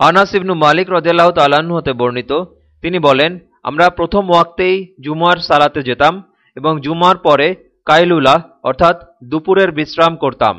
আনাস ইবনু মালিক রদেলাহ তালাহ্ন হতে বর্ণিত। তিনি বলেন, আমরা প্রথম ওয়াক্তেই জুমার সালাতে যেতাম এবং জুমার পরে কাইলুলা, অর্থাৎ দুপুরের বিশ্রাম করতাম।